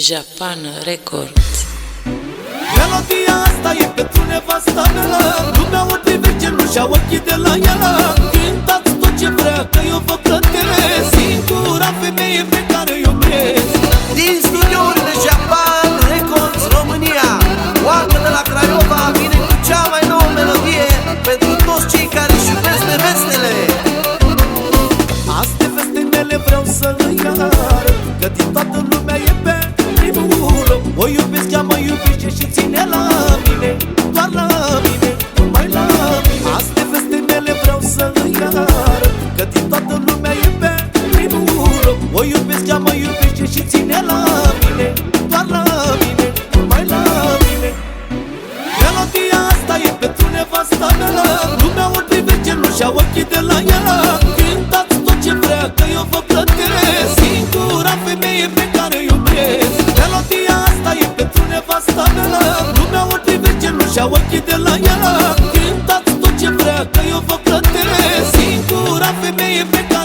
Japan Records. Melodia asta e pentru nevasta mea. Lumea o privește, nu-și-a ochii de la ea. Cântați tot ce vrea, că eu vă plătesc. Singura femeie pe O iubesc, ea mă iubește și ține la mine Doar la mine, numai la mine. Melodia asta e pentru nevasta mea Lumea o privește, nu-și-a ochii de la ea. Cântați tot ce vrea, că eu vă plătesc. Singura femeie pe care o iubesc. Melodia asta e pentru nevasta mea Lumea o privește, nu-și-a ochii de la ea. Cântați tot ce vrea, că eu vă plătesc. Singura femeie pe care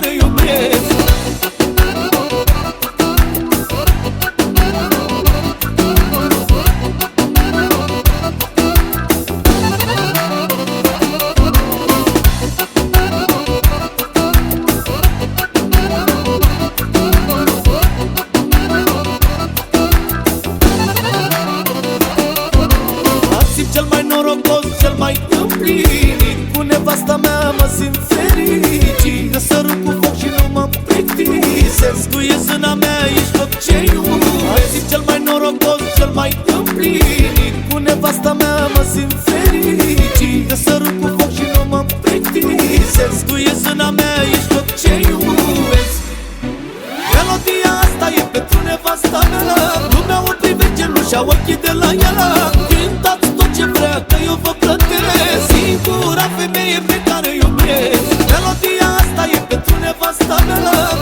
nevasta mea mă simt fericit Că sărut cu foc și nu mă plictisesc. Tu e zâna mea, ești tot ce iubesc. Mă simt cel mai norocos, cel mai împlinit. Cu nevasta mea mă simt fericit Că sărut cu foc și nu mă plictisesc. Tu e zâna mea, ești tot ce iubesc. Melodia asta e pentru nevasta mea. Lumea o privește, nu-și-a ochii de la ea Singura femeie pe care o iubesc Melodia asta e pentru nevasta mea.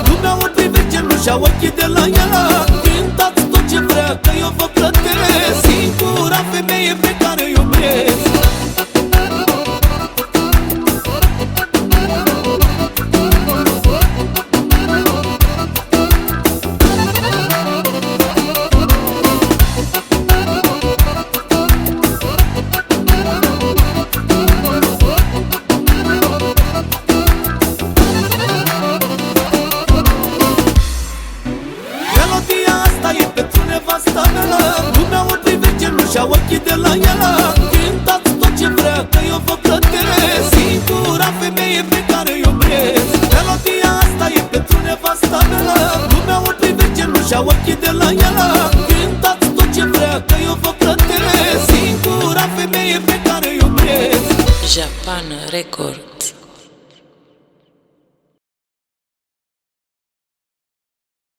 Lumea o privește, nu-și-a ochii de la ea. Cântați tot ce vrea, că eu vă plătesc. Singura femeie pe care o iubesc pentru nevasta mea Lumea o privește, nu-și-a ochii de la ea. Cântați tot ce vrea, că eu vă plătesc. Singura femeie pe care o iubesc Melodia asta e pentru nevasta mea. Lumea o privește, nu-și-a ochii de la ea. Cântați tot ce vrea, că eu vă plătesc. Singura femeie pe care o iubesc Japan Record